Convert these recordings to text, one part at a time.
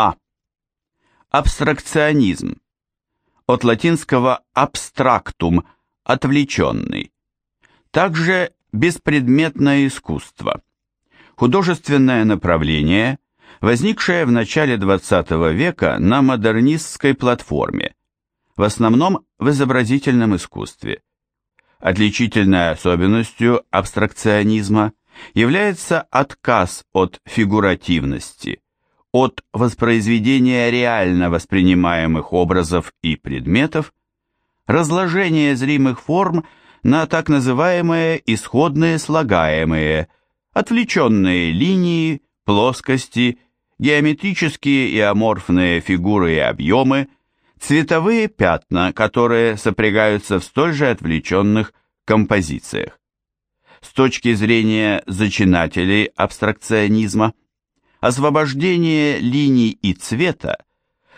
А. Абстракционизм. От латинского abstractum – отвлеченный. Также беспредметное искусство. Художественное направление, возникшее в начале XX века на модернистской платформе, в основном в изобразительном искусстве. Отличительной особенностью абстракционизма является отказ от фигуративности, от воспроизведения реально воспринимаемых образов и предметов, разложение зримых форм на так называемые исходные слагаемые, отвлеченные линии, плоскости, геометрические и аморфные фигуры и объемы, цветовые пятна, которые сопрягаются в столь же отвлеченных композициях. С точки зрения зачинателей абстракционизма, освобождение линий и цвета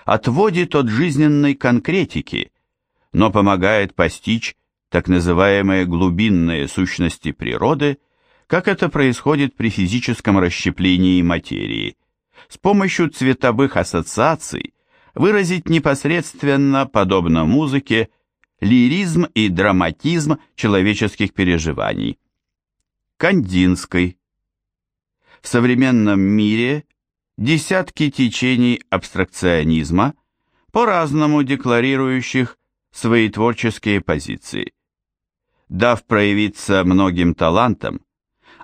отводит от жизненной конкретики, но помогает постичь так называемые глубинные сущности природы, как это происходит при физическом расщеплении материи, с помощью цветовых ассоциаций выразить непосредственно, подобно музыке, лиризм и драматизм человеческих переживаний. Кандинской. В современном мире десятки течений абстракционизма, по-разному декларирующих свои творческие позиции. Дав проявиться многим талантам,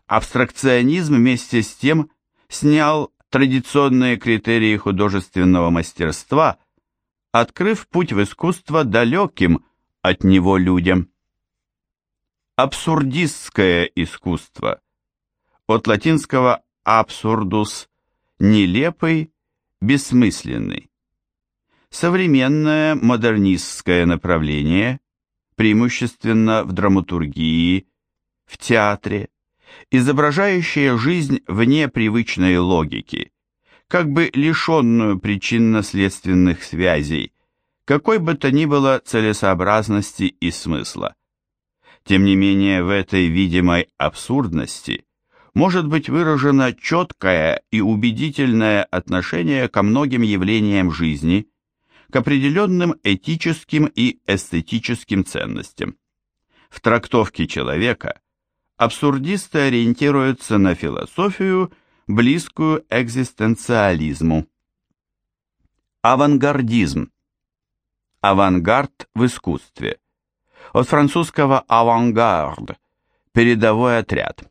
абстракционизм вместе с тем снял традиционные критерии художественного мастерства, открыв путь в искусство далеким от него людям. Абсурдистское искусство. От латинского absurdus – нелепый, бессмысленный. Современное модернистское направление, преимущественно в драматургии, в театре, изображающее жизнь вне привычной логики, как бы лишенную причинно-следственных связей, какой бы то ни было целесообразности и смысла. Тем не менее, в этой видимой абсурдности может быть выражено четкое и убедительное отношение ко многим явлениям жизни, к определенным этическим и эстетическим ценностям. В трактовке человека абсурдисты ориентируются на философию, близкую экзистенциализму. Авангардизм. Авангард в искусстве. От французского «авангард» – передовой отряд.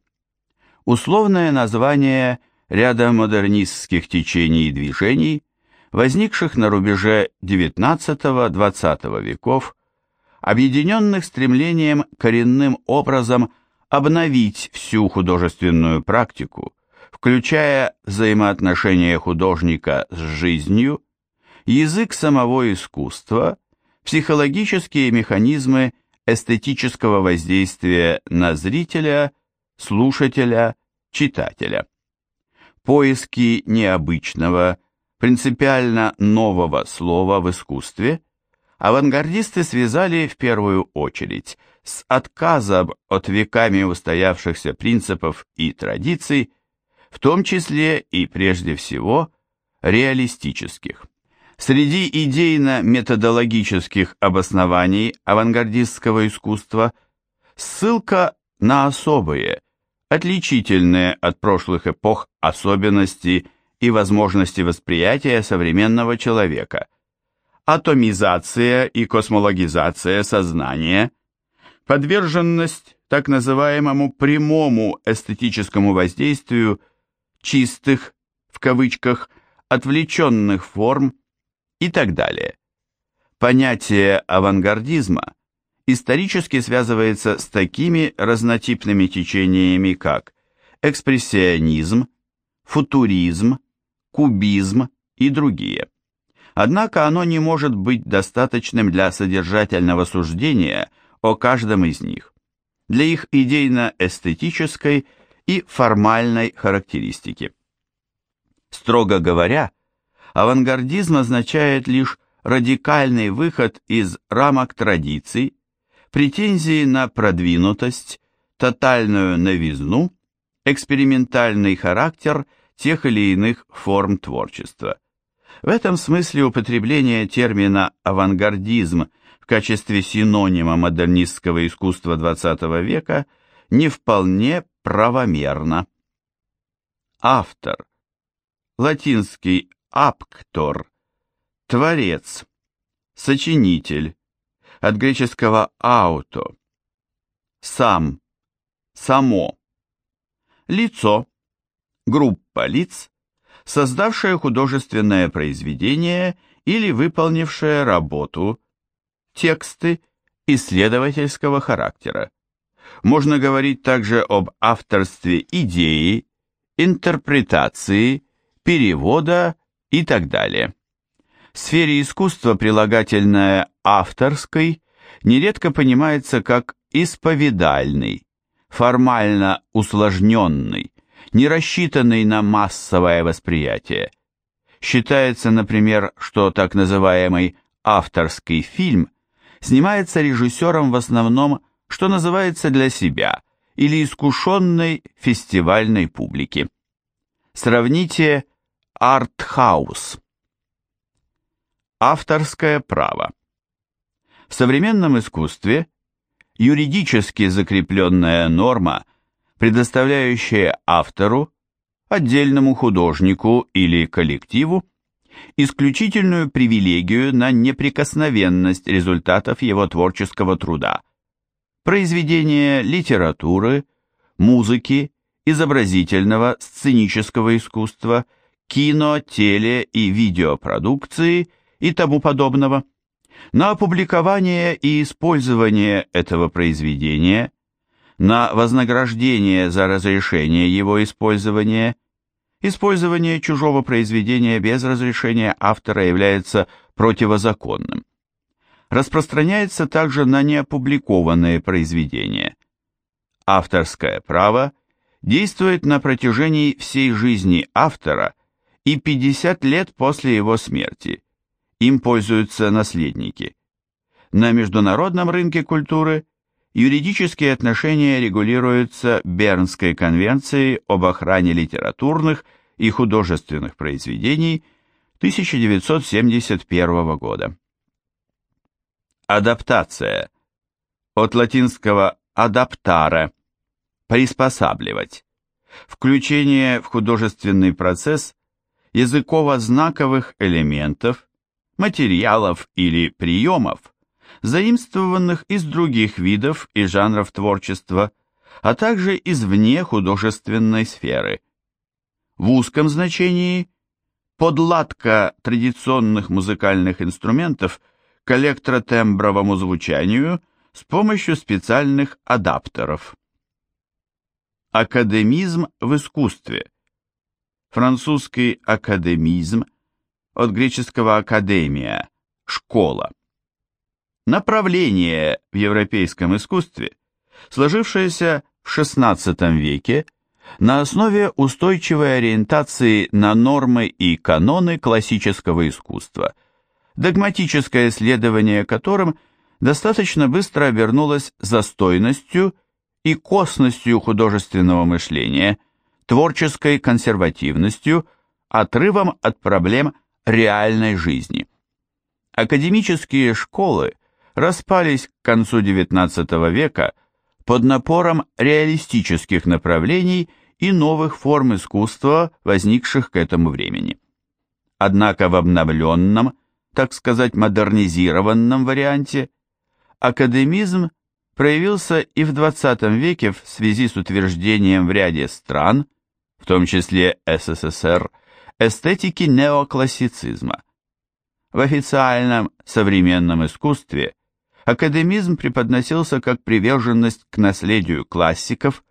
Условное название ряда модернистских течений и движений, возникших на рубеже XIX-XX веков, объединенных стремлением коренным образом – обновить всю художественную практику, включая взаимоотношения художника с жизнью, язык самого искусства, психологические механизмы эстетического воздействия на зрителя, слушателя, читателя. Поиски необычного, принципиально нового слова в искусстве авангардисты связали в первую очередь – с отказом от веками устоявшихся принципов и традиций, в том числе и прежде всего реалистических. Среди идейно-методологических обоснований авангардистского искусства ссылка на особые, отличительные от прошлых эпох особенности и возможности восприятия современного человека, атомизация и космологизация сознания – подверженность так называемому прямому эстетическому воздействию чистых, в кавычках, отвлеченных форм и так далее. Понятие авангардизма исторически связывается с такими разнотипными течениями, как экспрессионизм, футуризм, кубизм и другие. Однако оно не может быть достаточным для содержательного суждения – о каждом из них, для их идейно-эстетической и формальной характеристики. Строго говоря, авангардизм означает лишь радикальный выход из рамок традиций, претензии на продвинутость, тотальную новизну, экспериментальный характер тех или иных форм творчества. В этом смысле употребление термина «авангардизм» в качестве синонима модернистского искусства XX века не вполне правомерно. Автор. Латинский «апктор» – творец, сочинитель, от греческого «ауто» – сам, само. Лицо, группа лиц, создавшая художественное произведение или выполнившая работу, тексты исследовательского характера. Можно говорить также об авторстве идеи, интерпретации, перевода и так далее. В сфере искусства прилагательное «авторской» нередко понимается как исповедальный, формально усложненный, не рассчитанный на массовое восприятие. Считается, например, что так называемый авторский фильм снимается режиссером в основном, что называется для себя, или искушенной фестивальной публики. Сравните артхаус. Авторское право. В современном искусстве юридически закрепленная норма, предоставляющая автору, отдельному художнику или коллективу исключительную привилегию на неприкосновенность результатов его творческого труда, произведения литературы, музыки, изобразительного, сценического искусства, кино, теле- и видеопродукции и тому подобного, на опубликование и использование этого произведения, на вознаграждение за разрешение его использования. Использование чужого произведения без разрешения автора является противозаконным. Распространяется также на неопубликованные произведения. Авторское право – действует на протяжении всей жизни автора и 50 лет после его смерти. Им пользуются наследники. На международном рынке культуры юридические отношения регулируются Бернской конвенцией об охране литературных и художественных произведений 1971 года. Адаптация. От латинского «адаптаре» приспосабливать. Включение в художественный процесс языково-знаковых элементов, материалов или приемов, заимствованных из других видов и жанров творчества, а также извне художественной сферы. В узком значении подладка традиционных музыкальных инструментов к электротембровому звучанию с помощью специальных адаптеров. Академизм в искусстве. Французский академизм от греческого академия, школа. Направление в европейском искусстве, сложившееся в XVI веке на основе устойчивой ориентации на нормы и каноны классического искусства, догматическое исследование которым достаточно быстро обернулось застойностью и косностью художественного мышления, творческой консервативностью, отрывом от проблем реальной жизни. Академические школы распались к концу XIX века под напором реалистических направлений и новых форм искусства, возникших к этому времени. Однако в обновленном, так сказать, модернизированном варианте академизм проявился и в XX веке в связи с утверждением в ряде стран, в том числе СССР, эстетики неоклассицизма. В официальном современном искусстве академизм преподносился как приверженность к наследию классиков,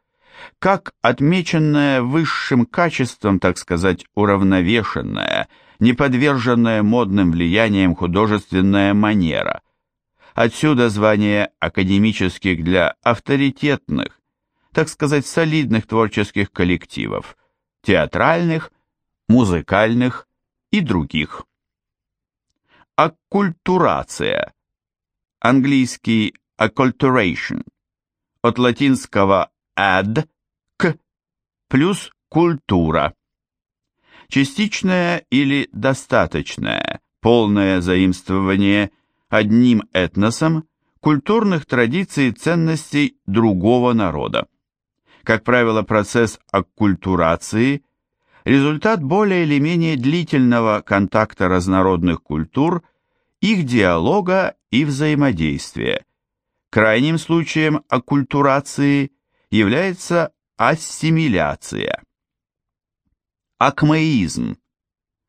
как отмеченная высшим качеством, так сказать, уравновешенная, не подверженная модным влиянием художественная манера – Отсюда звание академических для авторитетных, так сказать, солидных творческих коллективов, театральных, музыкальных и других. Аккультурация. Английский acculturation. От латинского ad – к плюс культура. частичное или достаточное, полное заимствование одним этносом культурных традиций и ценностей другого народа. Как правило, процесс аккультурации – результат более или менее длительного контакта разнородных культур, их диалога и взаимодействия. Крайним случаем аккультурации является ассимиляция. Акмеизм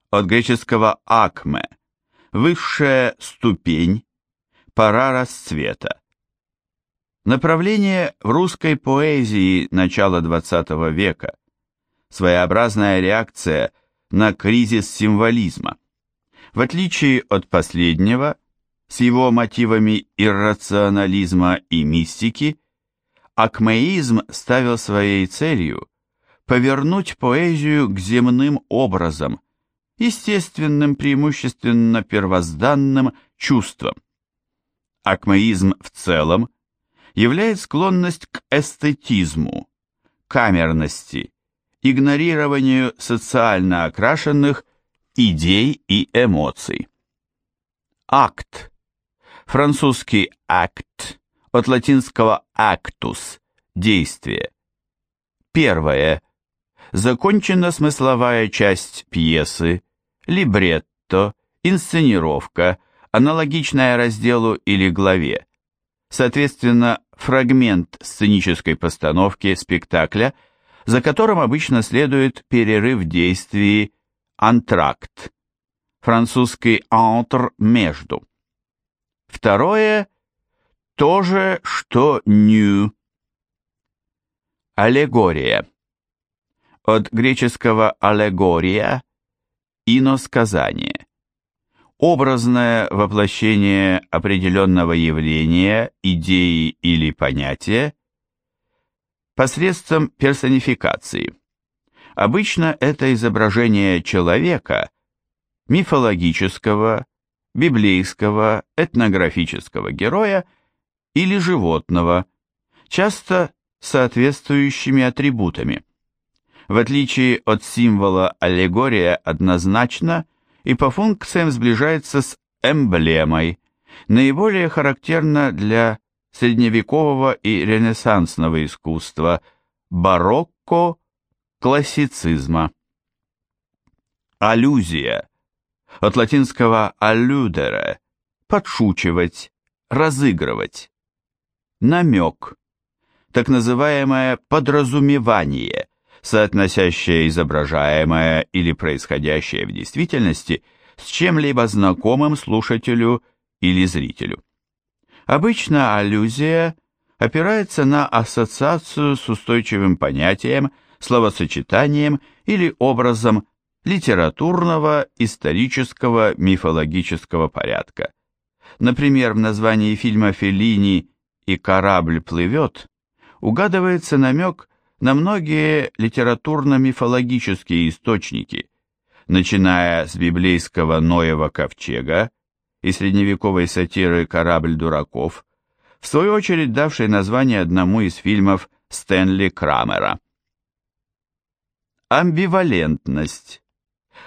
от греческого акме – высшая ступень, пора расцвета. Направление в русской поэзии начала XX века, своеобразная реакция на кризис символизма. В отличие от последнего, с его мотивами иррационализма и мистики, акмеизм ставил своей целью повернуть поэзию к земным образам, естественным преимущественно первозданным чувствам. Акмеизм в целом являет склонность к эстетизму, камерности, игнорированию социально окрашенных идей и эмоций. Акт. Французский акт от латинского actus – действие. Первое. Закончена смысловая часть пьесы, либретто, инсценировка, аналогичная разделу или главе. Соответственно, фрагмент сценической постановки спектакля, за которым обычно следует перерыв в антракт, французский «entre» – между. Второе – то же, что «new». Аллегория. От греческого «аллегория» – иносказание. Образное воплощение определенного явления, идеи или понятия посредством персонификации. Обычно это изображение человека, мифологического, библейского, этнографического героя или животного, часто соответствующими атрибутами. В отличие от символа аллегория однозначно и по функциям сближается с эмблемой, наиболее характерна для средневекового и ренессансного искусства, барокко, классицизма. Аллюзия от латинского alludere – подшучивать, разыгрывать. Намек – так называемое подразумевание, соотносящее изображаемое или происходящее в действительности с чем-либо знакомым слушателю или зрителю. Обычно аллюзия опирается на ассоциацию с устойчивым понятием, словосочетанием или образом литературного, исторического, мифологического порядка. Например, в названии фильма Феллини «И корабль плывет» угадывается намек на многие литературно-мифологические источники, начиная с библейского Ноева ковчега и средневековой сатиры «Корабль дураков», в свою очередь давшей название одному из фильмов Стэнли Крамера. Амбивалентность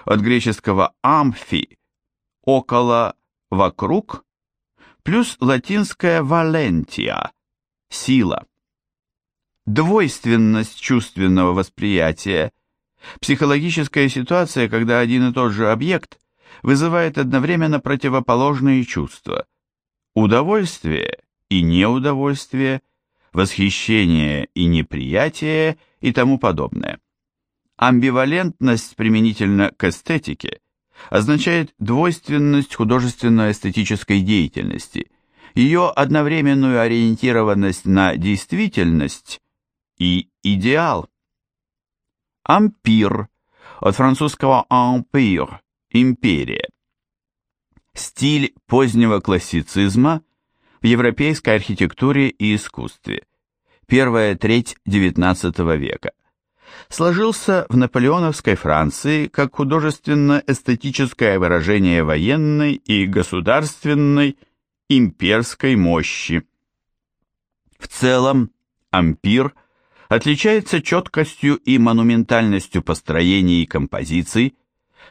от греческого «амфи» – около, вокруг, плюс латинское «валентия» – сила. Двойственность чувственного восприятия – психологическая ситуация, когда один и тот же объект вызывает одновременно противоположные чувства – удовольствие и неудовольствие, восхищение и неприятие и тому подобное. Амбивалентность применительно к эстетике означает двойственность художественно-эстетической деятельности, ее одновременную ориентированность на действительность и идеал. Ампир от французского empire – империя. Стиль позднего классицизма в европейской архитектуре и искусстве. Первая треть XIX века сложился в наполеоновской Франции как художественно-эстетическое выражение военной и государственной имперской мощи. В целом, ампир отличается четкостью и монументальностью построений и композиций,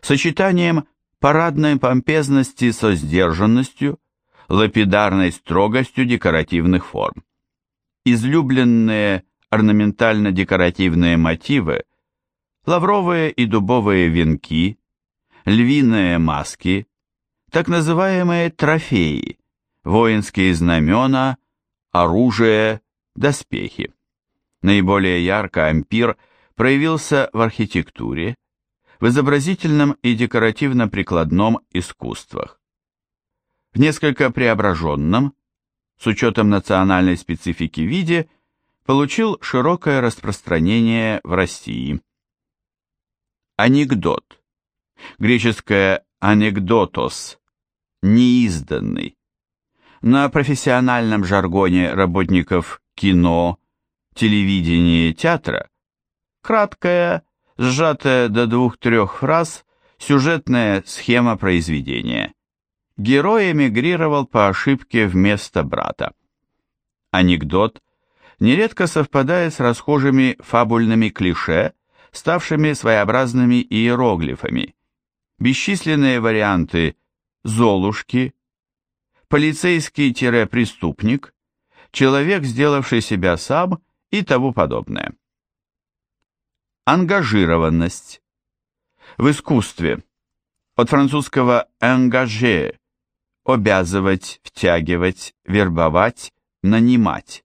сочетанием парадной помпезности со сдержанностью, лапидарной строгостью декоративных форм. Излюбленные орнаментально-декоративные мотивы, лавровые и дубовые венки, львиные маски, так называемые трофеи, воинские знамена, оружие, доспехи. Наиболее ярко ампир проявился в архитектуре, в изобразительном и декоративно-прикладном искусствах. В несколько преображенном, с учетом национальной специфики виде, получил широкое распространение в России. Анекдот. Греческое «анекдотос» – неизданный. На профессиональном жаргоне работников кино, телевидения и театра краткая, сжатая до двух-трех фраз, сюжетная схема произведения. Герой эмигрировал по ошибке вместо брата. Анекдот нередко совпадает с расхожими фабульными клише, ставшими своеобразными иероглифами. Бесчисленные варианты «Золушки», «Полицейский-преступник», «Человек, сделавший себя сам» и тому подобное. Ангажированность. В искусстве. От французского «engager» – обязывать, втягивать, вербовать, нанимать.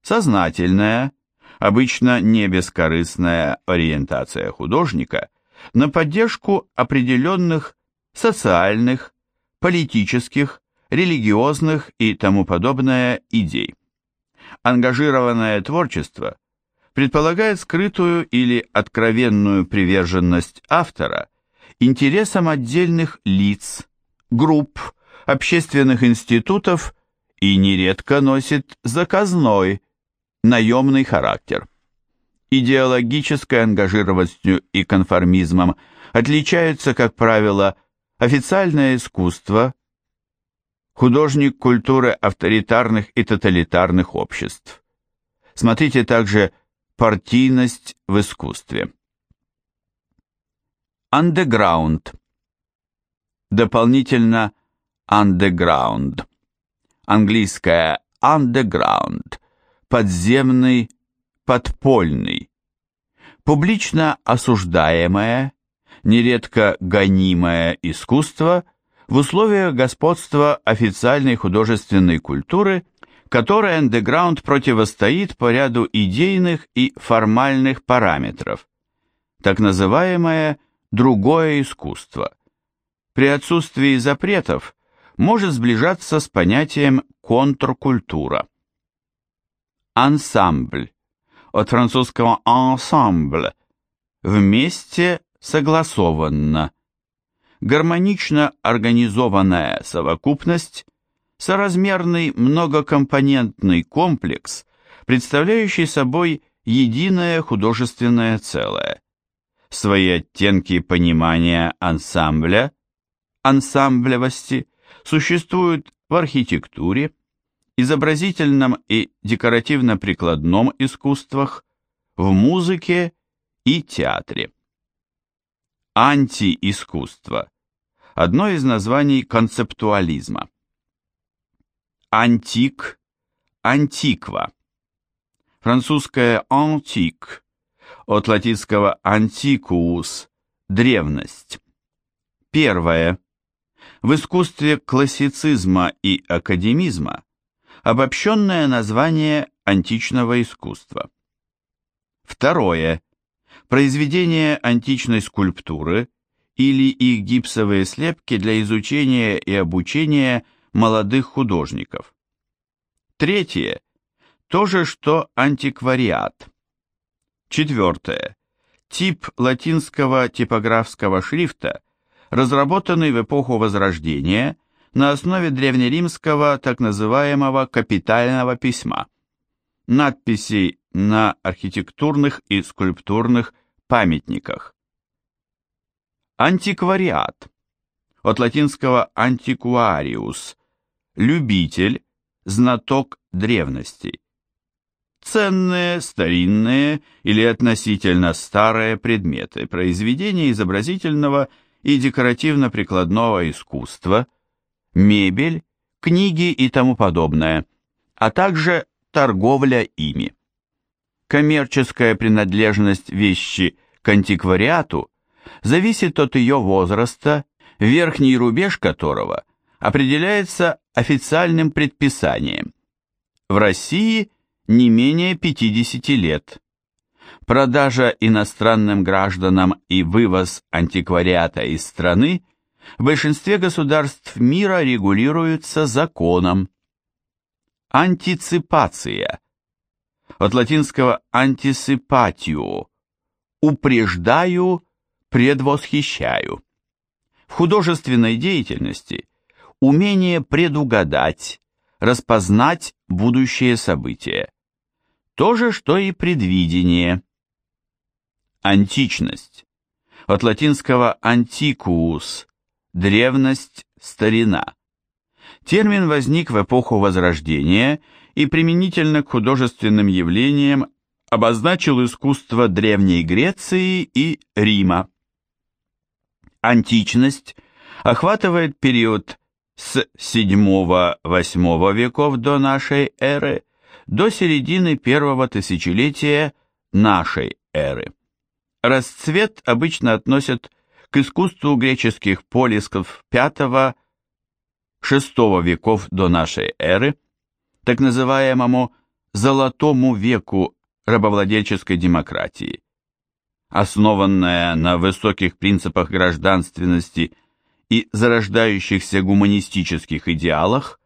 Сознательная, обычно не бескорыстная ориентация художника на поддержку определенных социальных, политических, религиозных и тому подобное идей. Ангажированное творчество предполагает скрытую или откровенную приверженность автора интересам отдельных лиц, групп, общественных институтов и нередко носит заказной, наемный характер. Идеологической ангажированностью и конформизмом отличаются, как правило, официальное искусство, художник культуры авторитарных и тоталитарных обществ. Смотрите также Партийность в искусстве. Андеграунд. Дополнительно underground. Английское underground. Подземный, подпольный. Публично осуждаемое, нередко гонимое искусство в условиях господства официальной художественной культуры – которой андеграунд противостоит по ряду идейных и формальных параметров, так называемое «другое искусство». При отсутствии запретов может сближаться с понятием контркультура. Ансамбль, от французского ensemble, вместе согласованно. Гармонично организованная совокупность соразмерный многокомпонентный комплекс, представляющий собой единое художественное целое. Свои оттенки понимания ансамбля, ансамблевости существуют в архитектуре, изобразительном и декоративно-прикладном искусствах, в музыке и театре. Антиискусство – одно из названий концептуализма. Антик, антиква. Французское антик, от латинского antiquus, древность. Первое. В искусстве классицизма и академизма обобщенное название античного искусства. Второе. Произведения античной скульптуры или их гипсовые слепки для изучения и обучения – молодых художников. Третье. То же, что антиквариат. Четвертое. Тип латинского типографского шрифта, разработанный в эпоху Возрождения на основе древнеримского так называемого капитального письма, надписей на архитектурных и скульптурных памятниках. Антиквариат. От латинского antiquarius любитель, знаток древностей. ценные, старинные или относительно старые предметы, произведения изобразительного и декоративно-прикладного искусства, мебель, книги и тому подобное, а также торговля ими. Коммерческая принадлежность вещи к антиквариату зависит от ее возраста, верхний рубеж которого определяется официальным предписанием. В России не менее 50 лет. Продажа иностранным гражданам и вывоз антиквариата из страны в большинстве государств мира регулируются законом. Антиципация. От латинского антисипатио. Упреждаю, предвосхищаю. В художественной деятельности умение предугадать, распознать будущее события. То же, что и предвидение. Античность. От латинского antiquus – древность, старина. Термин возник в эпоху Возрождения и применительно к художественным явлениям обозначил искусство Древней Греции и Рима. Античность охватывает период с 7-8 веков до нашей эры до середины первого тысячелетия нашей эры. Расцвет обычно относят к искусству греческих полисков V-VI веков до нашей эры, так называемому «золотому веку рабовладельческой демократии», основанная на высоких принципах гражданственности и зарождающихся гуманистических идеалах,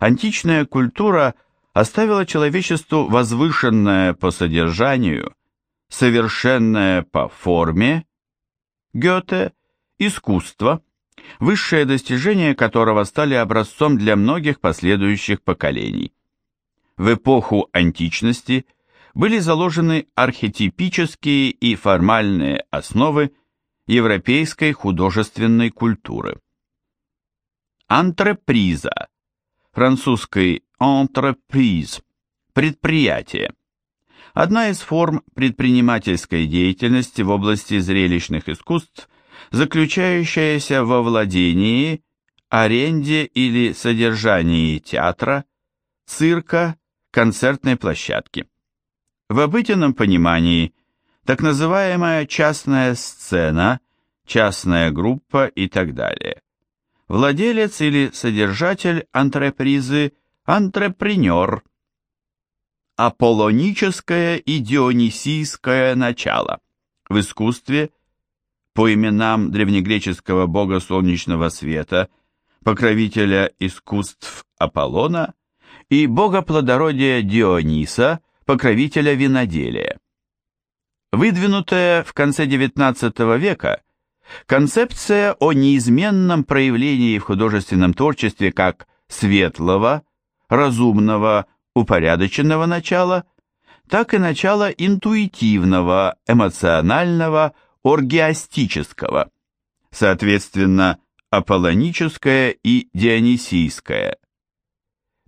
античная культура оставила человечеству возвышенное по содержанию, совершенное по форме, Гёте, искусство, высшее достижение которого стали образцом для многих последующих поколений. В эпоху античности были заложены архетипические и формальные основы европейской художественной культуры. Антреприза, французской entreprise, предприятие. Одна из форм предпринимательской деятельности в области зрелищных искусств, заключающаяся во владении, аренде или содержании театра, цирка, концертной площадки. В обыденном понимании так называемая частная сцена, частная группа и так далее. Владелец или содержатель антрепризы – антрепренер. Аполлоническое и дионисийское начало в искусстве по именам древнегреческого бога солнечного света, покровителя искусств Аполлона и бога плодородия Диониса, покровителя виноделия. Выдвинутая в конце XIX века концепция о неизменном проявлении в художественном творчестве как светлого, разумного, упорядоченного начала, так и начала интуитивного, эмоционального, оргиастического, соответственно, аполлоническое и дионисийское.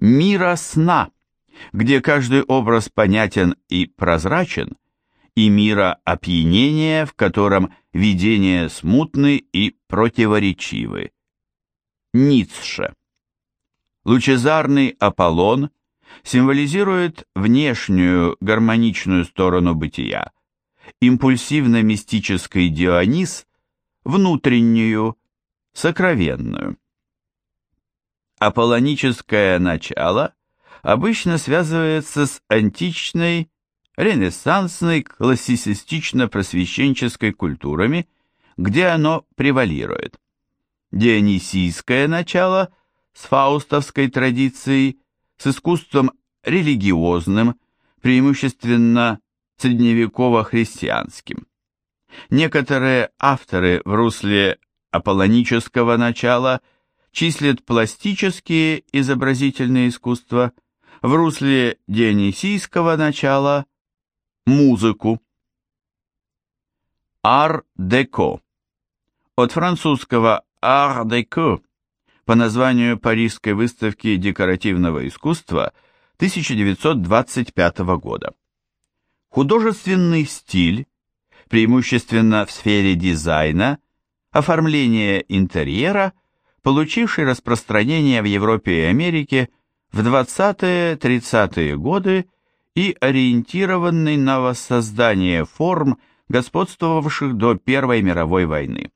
Мира сна, где каждый образ понятен и прозрачен – и мира опьянения, в котором видения смутны и противоречивы. Ницше. Лучезарный Аполлон символизирует внешнюю гармоничную сторону бытия, импульсивно-мистический Дионис – внутреннюю, сокровенную. Аполлоническое начало обычно связывается с античной ренессансной классицистично-просвещенческой культурами, где оно превалирует. Дионисийское начало с фаустовской традицией, с искусством религиозным, преимущественно средневеково-христианским. Некоторые авторы в русле аполлонического начала числят пластические изобразительные искусства, в русле дионисийского начала – музыку. Ар-деко. От французского ар-деко по названию Парижской выставки декоративного искусства 1925 года. Художественный стиль, преимущественно в сфере дизайна, оформления интерьера, получивший распространение в Европе и Америке в 20-30-е годы и ориентированный на воссоздание форм, господствовавших до Первой мировой войны.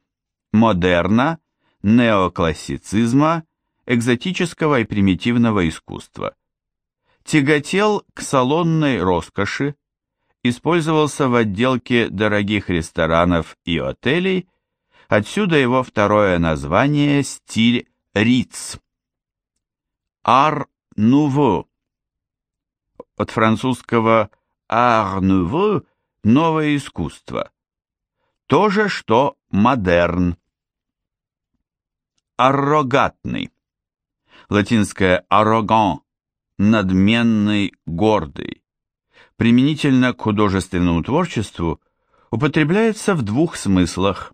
Модерна, неоклассицизма, экзотического и примитивного искусства. Тяготел к салонной роскоши, использовался в отделке дорогих ресторанов и отелей, отсюда его второе название стиль Риц. Ар Nouveau от французского Art Nouveau – новое искусство. То же, что модерн. Аррогатный. Латинское arrogant – надменный, гордый. Применительно к художественному творчеству употребляется в двух смыслах.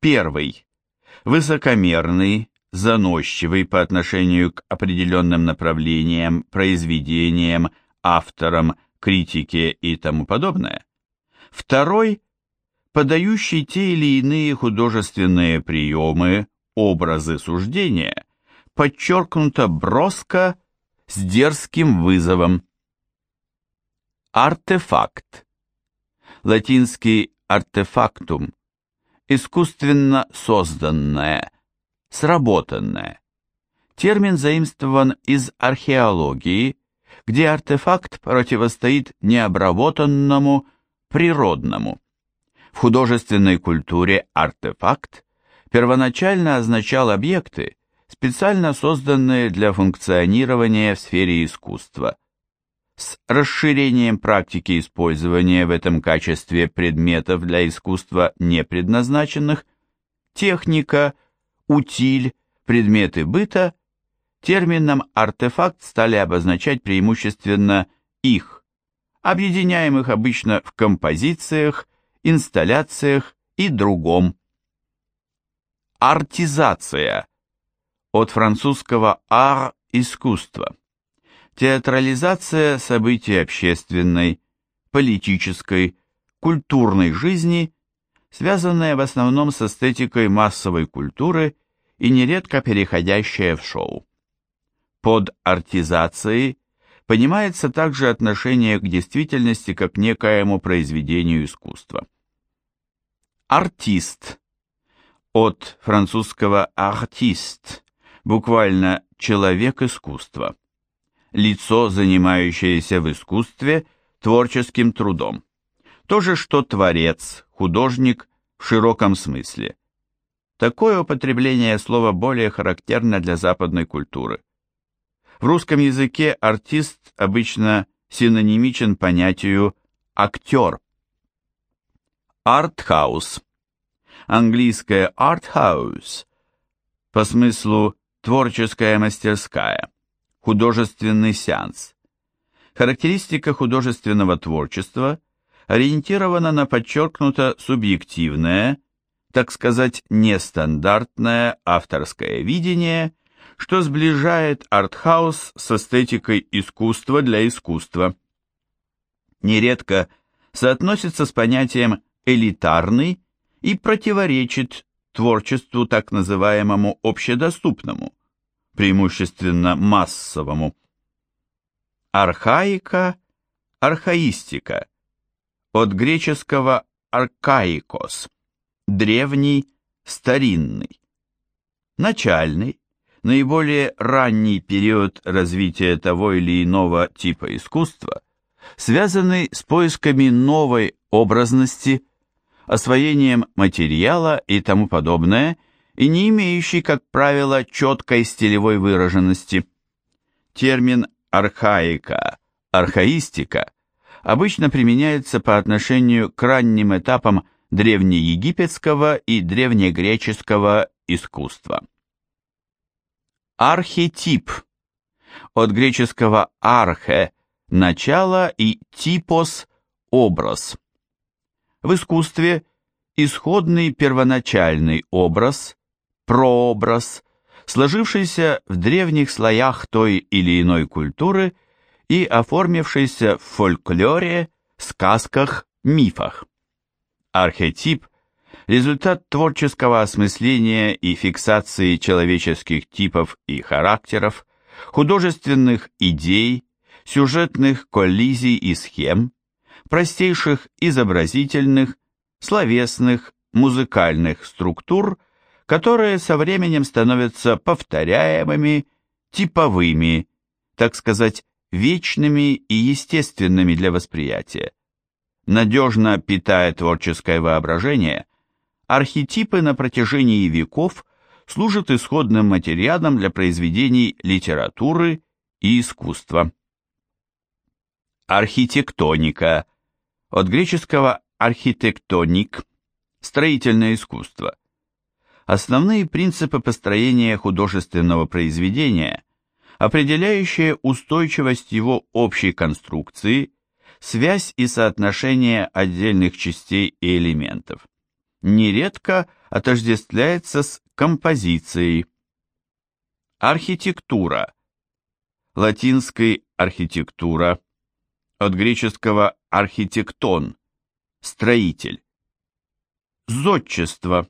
Первый – высокомерный, заносчивый по отношению к определенным направлениям, произведениям, авторам, критике и тому подобное. Второй – подающий те или иные художественные приемы, образы суждения, подчеркнуто броско, с дерзким вызовом. Артефакт. Латинский артефактум. Искусственно созданное, сработанное. Термин заимствован из археологии, где артефакт противостоит необработанному, природному. В художественной культуре артефакт первоначально означал объекты, специально созданные для функционирования в сфере искусства. С расширением практики использования в этом качестве предметов для искусства не предназначенных, техника, утиль, предметы быта, термином артефакт стали обозначать преимущественно их, объединяемых обычно в композициях, инсталляциях и другом. Артизация от французского ар – искусство. Театрализация событий общественной, политической, культурной жизни, связанная в основном с эстетикой массовой культуры и нередко переходящая в шоу. Под артизацией понимается также отношение к действительности как некоему произведению искусства. Артист от французского «артист», буквально «человек искусства», лицо, занимающееся в искусстве творческим трудом. То же, что творец, художник в широком смысле. Такое употребление слова более характерно для западной культуры. В русском языке артист обычно синонимичен понятию актер. Артхаус английское house, по смыслу творческая мастерская, художественный сеанс. Характеристика художественного творчества ориентирована на подчеркнуто субъективное, так сказать, нестандартное авторское видение, что сближает артхаус с эстетикой искусства для искусства. Нередко соотносится с понятием элитарный и противоречит творчеству так называемому общедоступному, преимущественно массовому. Архаика, архаистика, от греческого аркаикос, древний, старинный. Начальный, наиболее ранний период развития того или иного типа искусства, связанный с поисками новой образности, освоением материала и тому подобное, и не имеющий, как правило, четкой стилевой выраженности. Термин архаика, архаистика обычно применяется по отношению к ранним этапам древнеегипетского и древнегреческого искусства. Архетип от греческого архе – начало и типос – образ. В искусстве исходный первоначальный образ, прообраз, сложившийся в древних слоях той или иной культуры и оформившийся в фольклоре, сказках, мифах. Архетип – результат творческого осмысления и фиксации человеческих типов и характеров, художественных идей, сюжетных коллизий и схем, простейших изобразительных, словесных, музыкальных структур, которые со временем становятся повторяемыми, типовыми, так сказать, вечными и естественными для восприятия. Надежно питая творческое воображение, архетипы на протяжении веков служат исходным материалом для произведений литературы и искусства. Архитектоника, от греческого архитектоник, строительное искусство. Основные принципы построения художественного произведения, определяющие устойчивость его общей конструкции, связь и соотношение отдельных частей и элементов. Нередко отождествляется с композицией. Архитектура. Латинской архитектура от греческого архитектон, строитель. Зодчество.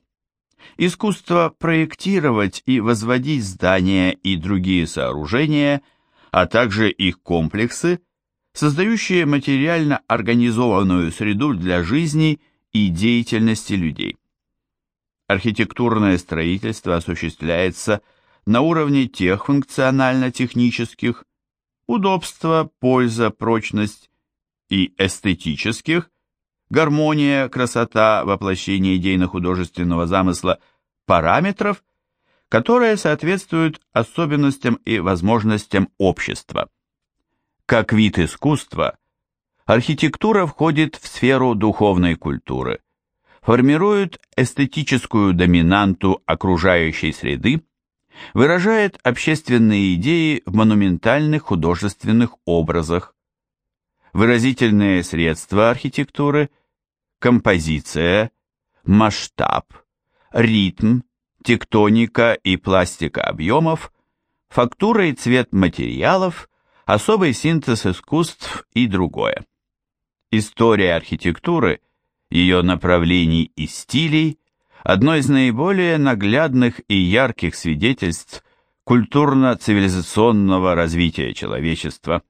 Искусство проектировать и возводить здания и другие сооружения, а также их комплексы, создающие материально организованную среду для жизни и деятельности людей. Архитектурное строительство осуществляется на уровне тех функционально-технических, удобство, польза, прочность и эстетических, гармония, красота, воплощение идейно-художественного замысла параметров, которые соответствуют особенностям и возможностям общества. Как вид искусства, архитектура входит в сферу духовной культуры, формирует эстетическую доминанту окружающей среды выражает общественные идеи в монументальных художественных образах. Выразительные средства архитектуры – композиция, масштаб, ритм, тектоника и пластика объемов, фактура и цвет материалов, особый синтез искусств и другое. История архитектуры, ее направлений и стилей – одно из наиболее наглядных и ярких свидетельств культурно-цивилизационного развития человечества.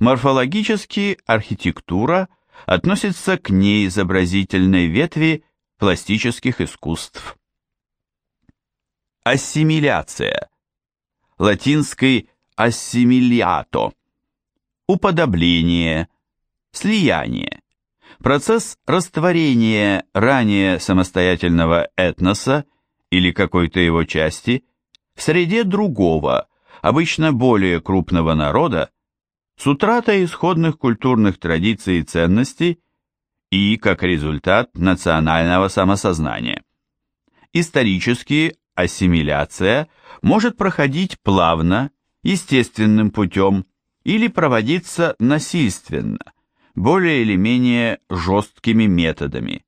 Морфологически архитектура относится к неизобразительной ветви пластических искусств. Ассимиляция. Латинский ассимилиато. Уподобление, слияние. Процесс растворения ранее самостоятельного этноса или какой-то его части в среде другого, обычно более крупного народа, с утратой исходных культурных традиций и ценностей и, как результат, национального самосознания. Исторически ассимиляция может проходить плавно, естественным путем или проводиться насильственно, более или менее жесткими методами.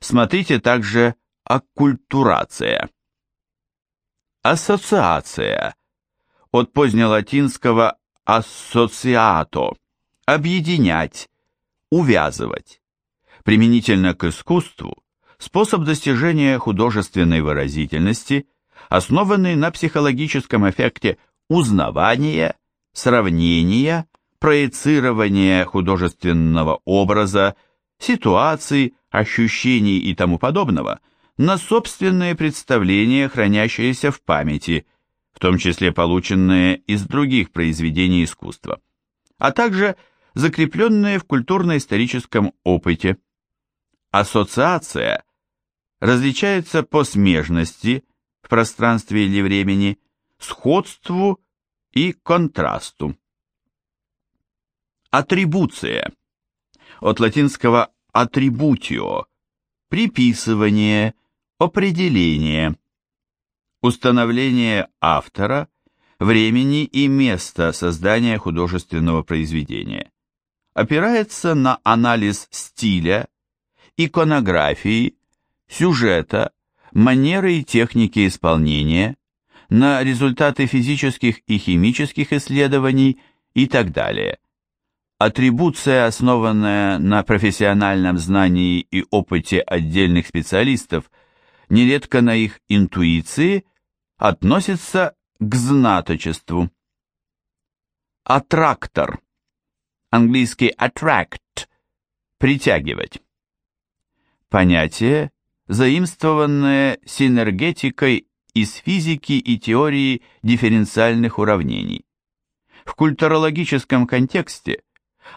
Смотрите также аккультурация. Ассоциация. От позднелатинского associato – объединять, увязывать. Применительно к искусству способ достижения художественной выразительности, основанный на психологическом эффекте узнавания, сравнения, проецирование художественного образа, ситуаций, ощущений и тому подобного на собственные представления, хранящиеся в памяти, в том числе полученные из других произведений искусства, а также закрепленные в культурно-историческом опыте. Ассоциация различается по смежности в пространстве или времени, сходству и контрасту. Атрибуция. От латинского attributio – приписывание, определение. Установление автора, времени и места создания художественного произведения. Опирается на анализ стиля, иконографии, сюжета, манеры и техники исполнения, на результаты физических и химических исследований и так далее. Атрибуция, основанная на профессиональном знании и опыте отдельных специалистов, нередко на их интуиции, относится к знаточеству. Аттрактор. Английский attract – притягивать. Понятие, заимствованное синергетикой из физики и теории дифференциальных уравнений. В культурологическом контексте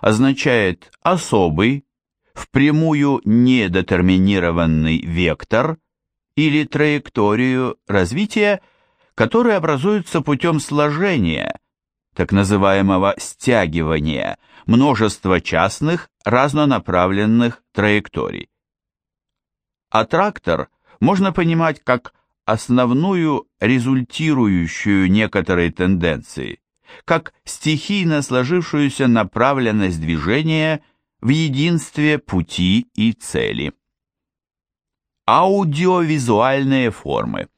означает особый, впрямую недетерминированный вектор или траекторию развития, который образуется путем сложения, так называемого стягивания, множества частных разнонаправленных траекторий. Аттрактор можно понимать как основную результирующую некоторой тенденции, как стихийно сложившуюся направленность движения в единстве пути и цели. Аудиовизуальные формы.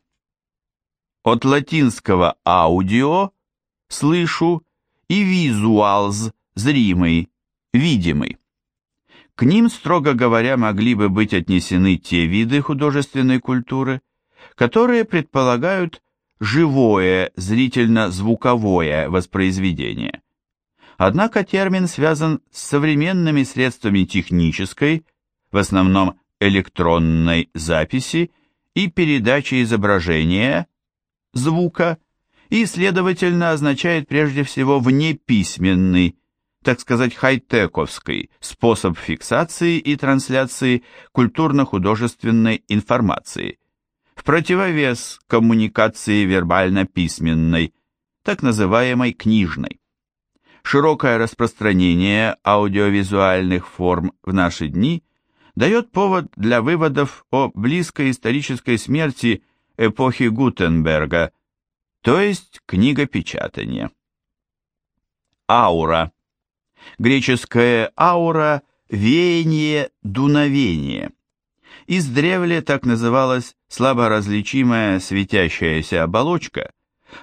От латинского аудио – слышу и визуалз – зримый, видимый. К ним, строго говоря, могли бы быть отнесены те виды художественной культуры, которые предполагают живое зрительно-звуковое воспроизведение. Однако термин связан с современными средствами технической, в основном электронной записи и передачи изображения, звука, и, следовательно, означает прежде всего внеписьменный, так сказать, хай-тековский способ фиксации и трансляции культурно-художественной информации – в противовес коммуникации вербально-письменной, так называемой книжной. Широкое распространение аудиовизуальных форм в наши дни дает повод для выводов о близкой исторической смерти эпохи Гутенберга, то есть книгопечатания. Аура. Греческое аура – веяние, дуновение. Издревле так называлась слабо различимая светящаяся оболочка,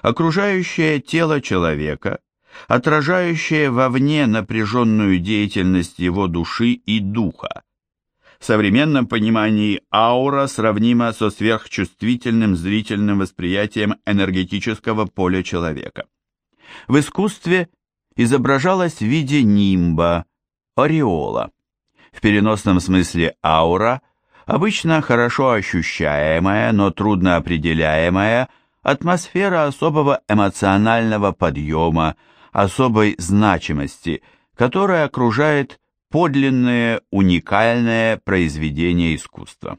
окружающая тело человека, отражающая вовне напряженную деятельность его души и духа. В современном понимании аура сравнима со сверхчувствительным зрительным восприятием энергетического поля человека. В искусстве изображалась в виде нимба, ореола. В переносном смысле аура – обычно хорошо ощущаемая, но трудно определяемая атмосфера особого эмоционального подъема, особой значимости, которая окружает подлинное уникальное произведение искусства.